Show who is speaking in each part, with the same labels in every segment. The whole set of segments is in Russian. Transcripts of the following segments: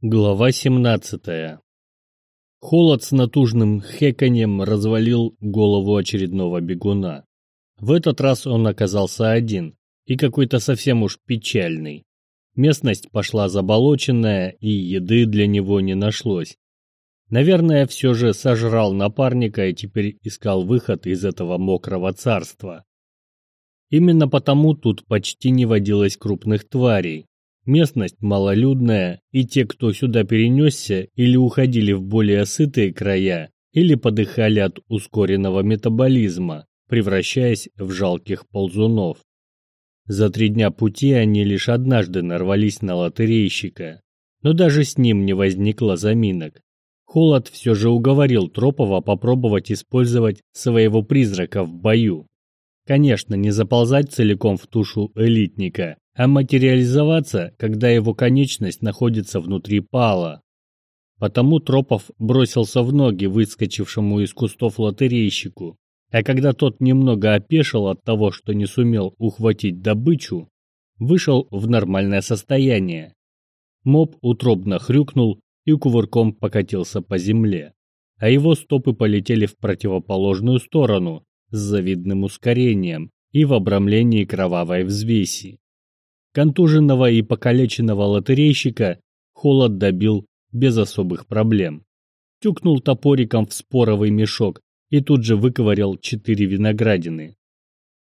Speaker 1: Глава 17. Холод с натужным хеканьем развалил голову очередного бегуна. В этот раз он оказался один и какой-то совсем уж печальный. Местность пошла заболоченная, и еды для него не нашлось. Наверное, все же сожрал напарника и теперь искал выход из этого мокрого царства. Именно потому тут почти не водилось крупных тварей, Местность малолюдная, и те, кто сюда перенесся, или уходили в более сытые края, или подыхали от ускоренного метаболизма, превращаясь в жалких ползунов. За три дня пути они лишь однажды нарвались на лотерейщика, но даже с ним не возникло заминок. Холод все же уговорил Тропова попробовать использовать своего призрака в бою. Конечно, не заползать целиком в тушу элитника, а материализоваться, когда его конечность находится внутри пала. Потому Тропов бросился в ноги выскочившему из кустов лотерейщику, а когда тот немного опешил от того, что не сумел ухватить добычу, вышел в нормальное состояние. Моб утробно хрюкнул и кувырком покатился по земле, а его стопы полетели в противоположную сторону с завидным ускорением и в обрамлении кровавой взвеси. Контуженного и покалеченного лотерейщика холод добил без особых проблем. Тюкнул топориком в споровый мешок и тут же выковырял четыре виноградины.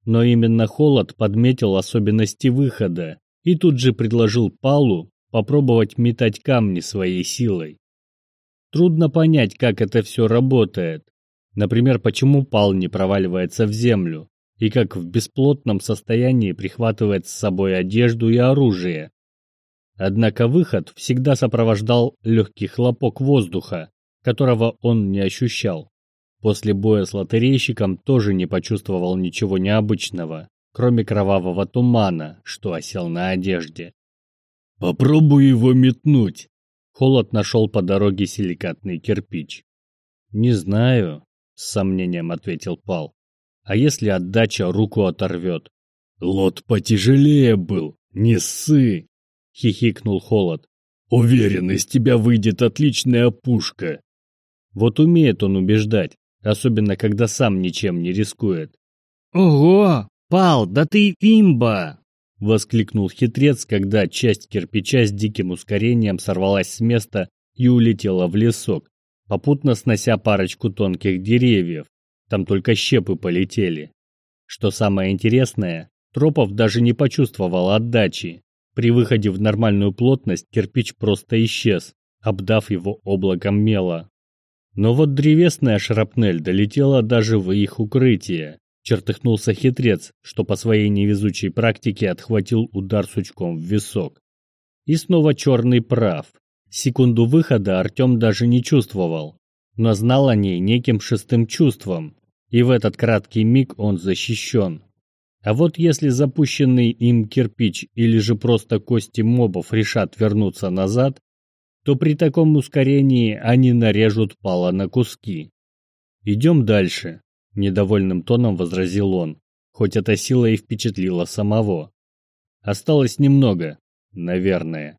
Speaker 1: Но именно холод подметил особенности выхода и тут же предложил Палу попробовать метать камни своей силой. Трудно понять, как это все работает. Например, почему Пал не проваливается в землю и как в бесплотном состоянии прихватывает с собой одежду и оружие. Однако выход всегда сопровождал легкий хлопок воздуха, которого он не ощущал. После боя с лотерейщиком тоже не почувствовал ничего необычного, кроме кровавого тумана, что осел на одежде.
Speaker 2: «Попробуй его метнуть!»
Speaker 1: Холод нашел по дороге силикатный кирпич. «Не знаю», — с сомнением ответил Пал. А если отдача руку оторвет?
Speaker 2: Лот потяжелее был, не ссы, хихикнул Холод. Уверен, из тебя выйдет отличная пушка.
Speaker 1: Вот умеет он убеждать, особенно когда сам ничем не рискует.
Speaker 3: Ого, Пал, да ты имба!
Speaker 1: Воскликнул хитрец, когда часть кирпича с диким ускорением сорвалась с места и улетела в лесок, попутно снося парочку тонких деревьев. Там только щепы полетели. Что самое интересное, Тропов даже не почувствовал отдачи. При выходе в нормальную плотность кирпич просто исчез, обдав его облаком мела. Но вот древесная шрапнель долетела даже в их укрытие. Чертыхнулся хитрец, что по своей невезучей практике отхватил удар сучком в висок. И снова черный прав. Секунду выхода Артем даже не чувствовал, но знал о ней неким шестым чувством, и в этот краткий миг он защищен. А вот если запущенный им кирпич или же просто кости мобов решат вернуться назад, то при таком ускорении они нарежут пала на куски. «Идем дальше», – недовольным тоном возразил он, хоть эта сила и впечатлила самого. Осталось немного, наверное.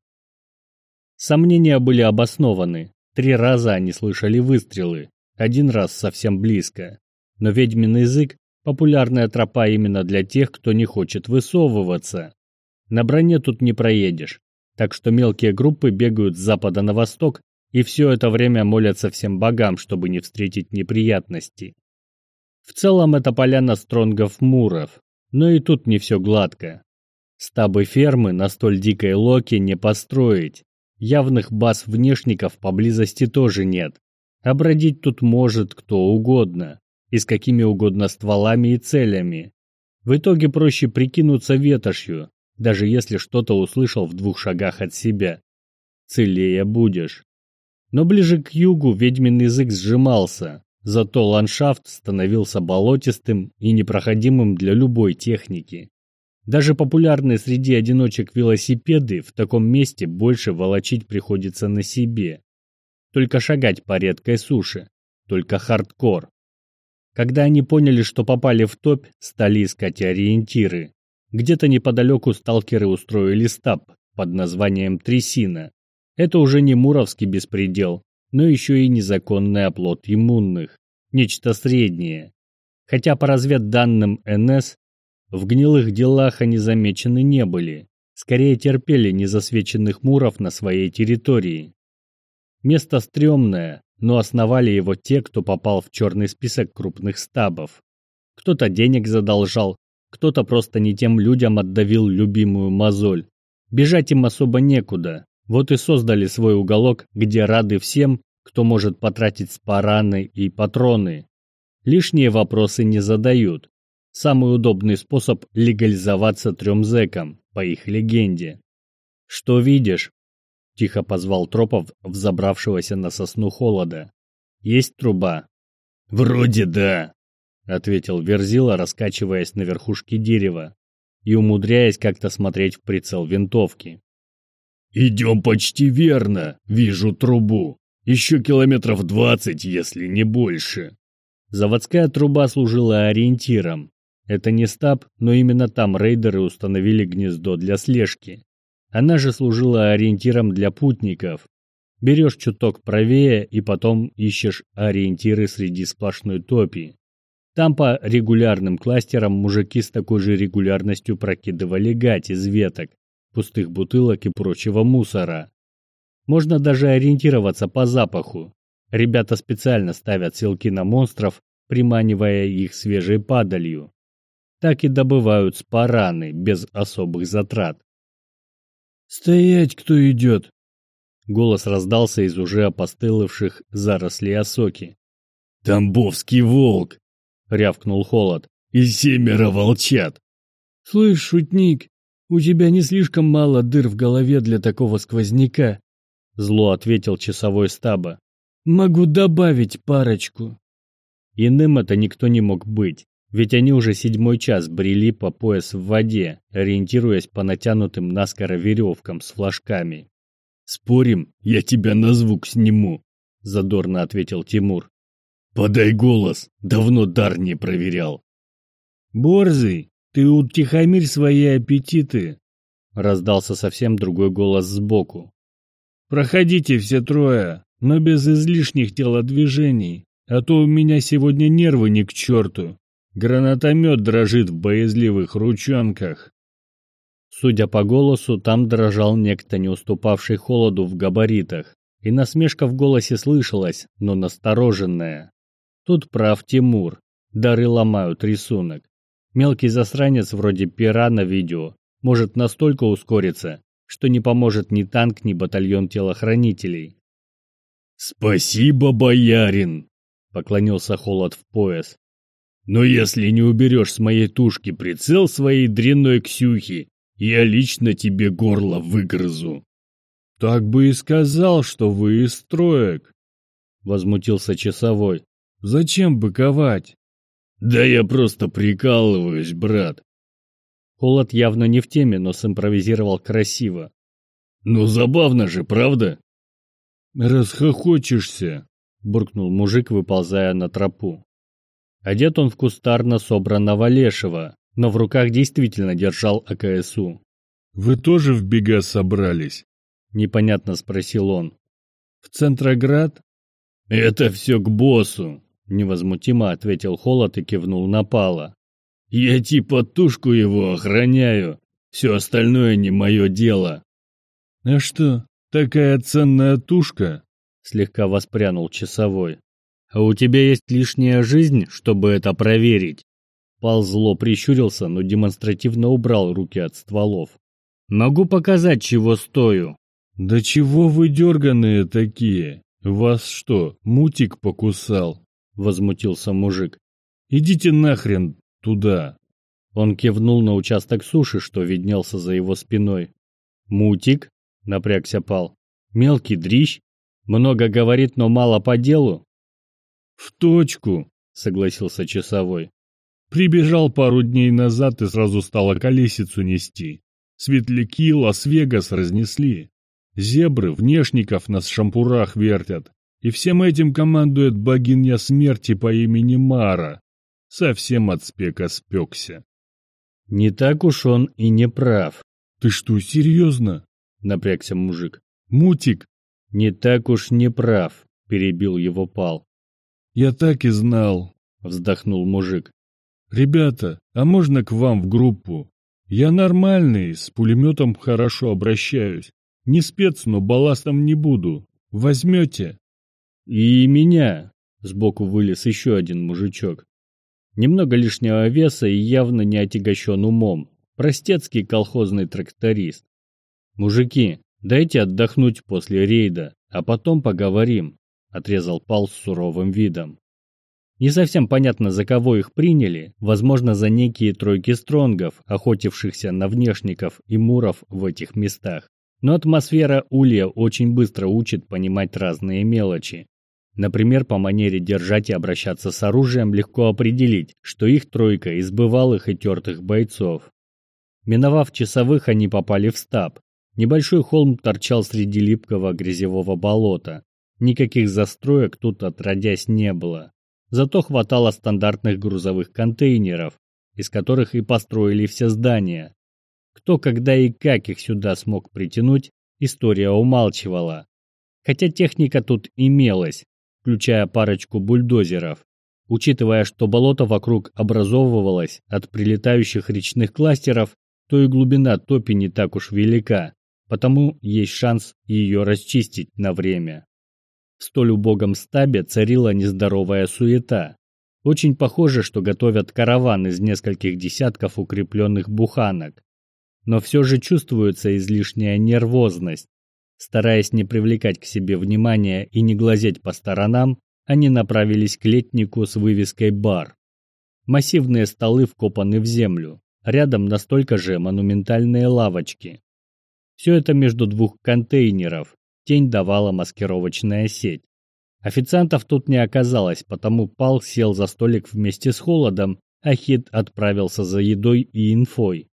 Speaker 1: Сомнения были обоснованы. Три раза они слышали выстрелы, один раз совсем близко. Но ведьмин язык – популярная тропа именно для тех, кто не хочет высовываться. На броне тут не проедешь, так что мелкие группы бегают с запада на восток и все это время молятся всем богам, чтобы не встретить неприятности. В целом это поляна стронгов-муров, но и тут не все гладко. Стабы фермы на столь дикой локе не построить. Явных баз внешников поблизости тоже нет. А бродить тут может кто угодно и с какими угодно стволами и целями. В итоге проще прикинуться ветошью, даже если что-то услышал в двух шагах от себя. Целее будешь. Но ближе к югу ведьмин язык сжимался, зато ландшафт становился болотистым и непроходимым для любой техники. Даже популярные среди одиночек велосипеды в таком месте больше волочить приходится на себе. Только шагать по редкой суше, только хардкор. Когда они поняли, что попали в топь, стали искать ориентиры. Где-то неподалеку сталкеры устроили стаб под названием Трясина. Это уже не муровский беспредел, но еще и незаконный оплот иммунных. Нечто среднее. Хотя по разведданным НС, в гнилых делах они замечены не были. Скорее терпели незасвеченных муров на своей территории. Место стрёмное, но основали его те, кто попал в черный список крупных стабов. Кто-то денег задолжал, кто-то просто не тем людям отдавил любимую мозоль. Бежать им особо некуда. Вот и создали свой уголок, где рады всем, кто может потратить спараны и патроны. Лишние вопросы не задают. Самый удобный способ легализоваться трем зэкам, по их легенде. «Что видишь?» – тихо позвал Тропов, взобравшегося на сосну холода. «Есть труба?»
Speaker 2: «Вроде да», —
Speaker 1: ответил Верзила, раскачиваясь на верхушке дерева и умудряясь как-то смотреть в прицел винтовки.
Speaker 2: «Идем почти верно. Вижу трубу. Еще километров двадцать, если не больше».
Speaker 1: Заводская труба служила ориентиром. Это не стаб, но именно там рейдеры установили гнездо для слежки. Она же служила ориентиром для путников. Берешь чуток правее и потом ищешь ориентиры среди сплошной топи. Там по регулярным кластерам мужики с такой же регулярностью прокидывали гать из веток, пустых бутылок и прочего мусора. Можно даже ориентироваться по запаху. Ребята специально ставят селки на монстров, приманивая их свежей падалью. Так и добывают спараны без особых затрат.
Speaker 2: «Стоять, кто идет!»
Speaker 1: Голос раздался из уже опостылевших зарослей осоки.
Speaker 2: «Тамбовский волк!»
Speaker 1: рявкнул Холод.
Speaker 2: «И семеро волчат!»
Speaker 3: «Слышь, шутник, у тебя не слишком мало дыр в голове для такого сквозняка?»
Speaker 1: Зло ответил часовой стаба.
Speaker 3: «Могу добавить парочку».
Speaker 1: Иным это никто не мог быть, ведь они уже седьмой час брели по пояс в воде, ориентируясь по натянутым наскоро веревкам с флажками.
Speaker 2: «Спорим, я тебя на звук сниму», — задорно ответил Тимур. «Подай голос! Давно дар не проверял!»
Speaker 3: «Борзый, ты утихомирь свои аппетиты!»
Speaker 1: Раздался совсем другой голос сбоку.
Speaker 3: «Проходите все трое, но без излишних телодвижений, а то у меня сегодня нервы не к черту. Гранатомет дрожит в боязливых ручонках».
Speaker 1: Судя по голосу, там дрожал некто, не уступавший холоду в габаритах, и насмешка в голосе слышалась, но настороженная. Тут прав Тимур. Дары ломают рисунок. Мелкий засранец вроде пера на видео может настолько ускориться, что не поможет ни танк, ни батальон телохранителей.
Speaker 2: «Спасибо, боярин!» — поклонился Холод в пояс. «Но если не уберешь с моей тушки прицел своей дрянной Ксюхи, я лично тебе горло выгрызу».
Speaker 3: «Так бы и сказал, что вы из троек», — возмутился часовой. Зачем быковать?
Speaker 2: Да я просто прикалываюсь, брат.
Speaker 1: Холод явно не в теме, но симпровизировал красиво.
Speaker 2: Ну забавно же, правда?
Speaker 3: Расхохочешься,
Speaker 1: буркнул мужик, выползая на тропу. Одет он в кустарно собранного лешего, но в руках действительно держал АКСУ.
Speaker 3: «Вы тоже в бега собрались?»
Speaker 1: — непонятно спросил он.
Speaker 3: «В Центроград?»
Speaker 2: «Это все к боссу»,
Speaker 1: Невозмутимо ответил Холод и кивнул на Пала.
Speaker 2: «Я типа тушку его охраняю. Все остальное не мое дело».
Speaker 3: «А что, такая ценная тушка?»
Speaker 1: Слегка воспрянул часовой. «А у тебя есть лишняя жизнь, чтобы это проверить?» Пал зло прищурился, но демонстративно убрал руки от стволов. «Могу показать, чего стою».
Speaker 3: «Да чего вы дерганые такие? Вас что, мутик покусал?» — возмутился мужик. «Идите нахрен туда!»
Speaker 1: Он кивнул на участок суши, что виднелся за его спиной. «Мутик?» — напрягся Пал. «Мелкий дрищ? Много говорит, но мало по делу?»
Speaker 3: «В точку!» — согласился часовой. «Прибежал пару дней назад и сразу стало колесицу нести. Светляки Лас-Вегас разнесли. Зебры внешников на шампурах вертят. И всем этим командует богиня смерти по имени Мара. Совсем от спека спекся.
Speaker 1: Не так уж он и не прав.
Speaker 3: Ты что, серьезно?
Speaker 1: Напрягся мужик.
Speaker 3: Мутик,
Speaker 1: Не так уж не прав, перебил его Пал.
Speaker 3: Я так и знал, вздохнул мужик. Ребята, а можно к вам в группу? Я нормальный, с пулеметом хорошо обращаюсь. Не спец, но балластом не буду. Возьмете?
Speaker 1: И меня. Сбоку вылез еще один мужичок. Немного лишнего веса и явно не отягощен умом. Простецкий колхозный тракторист. Мужики, дайте отдохнуть после рейда, а потом поговорим, отрезал Пал с суровым видом. Не совсем понятно, за кого их приняли, возможно, за некие тройки стронгов, охотившихся на внешников и муров в этих местах. Но атмосфера Улья очень быстро учит понимать разные мелочи. Например, по манере держать и обращаться с оружием легко определить, что их тройка из бывалых и тертых бойцов. Миновав часовых, они попали в стаб. Небольшой холм торчал среди липкого грязевого болота. Никаких застроек тут отродясь не было. Зато хватало стандартных грузовых контейнеров, из которых и построили все здания. Кто, когда и как их сюда смог притянуть, история умалчивала. Хотя техника тут имелась, включая парочку бульдозеров. Учитывая, что болото вокруг образовывалось от прилетающих речных кластеров, то и глубина топи не так уж велика, потому есть шанс ее расчистить на время. В столь убогом стабе царила нездоровая суета. Очень похоже, что готовят караван из нескольких десятков укрепленных буханок. Но все же чувствуется излишняя нервозность. Стараясь не привлекать к себе внимания и не глазеть по сторонам, они направились к летнику с вывеской «Бар». Массивные столы вкопаны в землю, рядом настолько же монументальные лавочки. Все это между двух контейнеров, тень давала маскировочная сеть. Официантов тут не оказалось, потому Пал сел за столик вместе с Холодом, а Хит отправился за едой и инфой.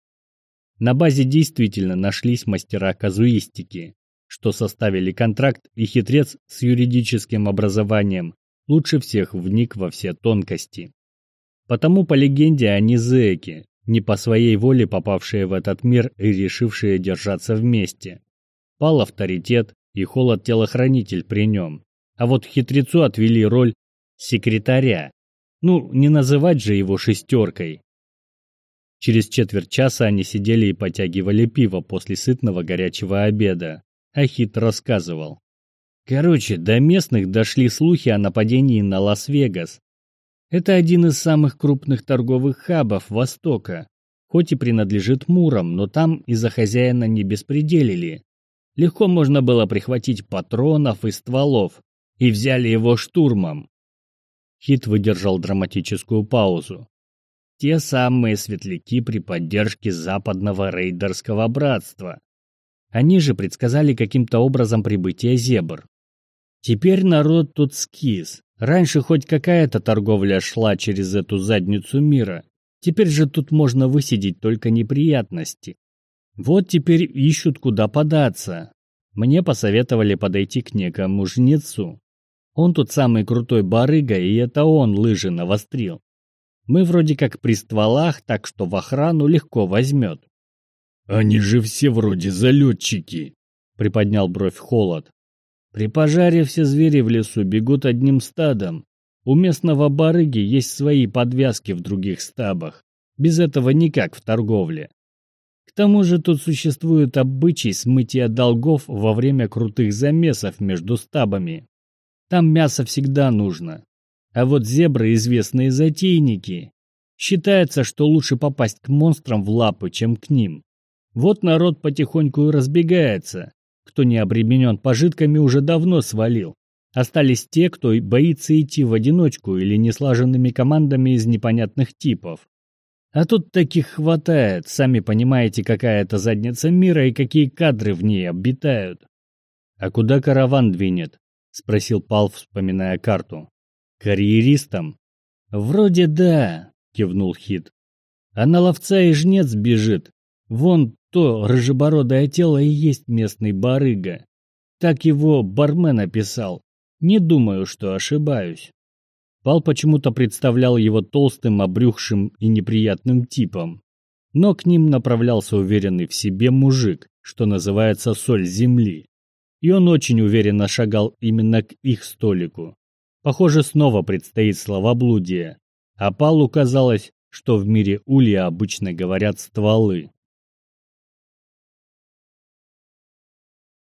Speaker 1: На базе действительно нашлись мастера казуистики что составили контракт, и хитрец с юридическим образованием лучше всех вник во все тонкости. Потому, по легенде, они зэки, не по своей воле попавшие в этот мир и решившие держаться вместе. Пал авторитет и холод-телохранитель при нем. А вот хитрецу отвели роль секретаря. Ну, не называть же его шестеркой. Через четверть часа они сидели и потягивали пиво после сытного горячего обеда. А Хит рассказывал. Короче, до местных дошли слухи о нападении на Лас-Вегас. Это один из самых крупных торговых хабов Востока. Хоть и принадлежит Мурам, но там из-за хозяина не беспределили. Легко можно было прихватить патронов и стволов, и взяли его штурмом. Хит выдержал драматическую паузу. Те самые светляки при поддержке западного рейдерского братства. Они же предсказали каким-то образом прибытие зебр. Теперь народ тут скис. Раньше хоть какая-то торговля шла через эту задницу мира. Теперь же тут можно высидеть только неприятности. Вот теперь ищут куда податься. Мне посоветовали подойти к некому жнецу. Он тут самый крутой барыга, и это он лыжи навострил. Мы вроде как при стволах, так что в охрану легко возьмет.
Speaker 2: «Они же все вроде залетчики», — приподнял бровь Холод.
Speaker 1: «При пожаре все звери в лесу бегут одним стадом. У местного барыги есть свои подвязки в других стабах. Без этого никак в торговле. Тому же тут существует обычай смытия долгов во время крутых замесов между стабами. Там мясо всегда нужно. А вот зебры – известные затейники. Считается, что лучше попасть к монстрам в лапы, чем к ним. Вот народ потихоньку и разбегается. Кто не обременен пожитками, уже давно свалил. Остались те, кто боится идти в одиночку или неслаженными командами из непонятных типов. А тут таких хватает, сами понимаете, какая это задница мира и какие кадры в ней обитают. «А куда караван двинет?» — спросил Пал, вспоминая карту. «Карьеристам?» «Вроде да», — кивнул Хит. «А на ловца и жнец бежит. Вон то рыжебородое тело и есть местный барыга. Так его бармен описал. Не думаю, что ошибаюсь. Пал почему-то представлял его толстым, обрюхшим и неприятным типом. Но к ним направлялся уверенный в себе мужик, что называется соль земли. и он очень уверенно шагал именно к их столику. Похоже, снова предстоит словоблудие, а Палу казалось, что в мире улья обычно говорят стволы.